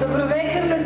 Добро вечер на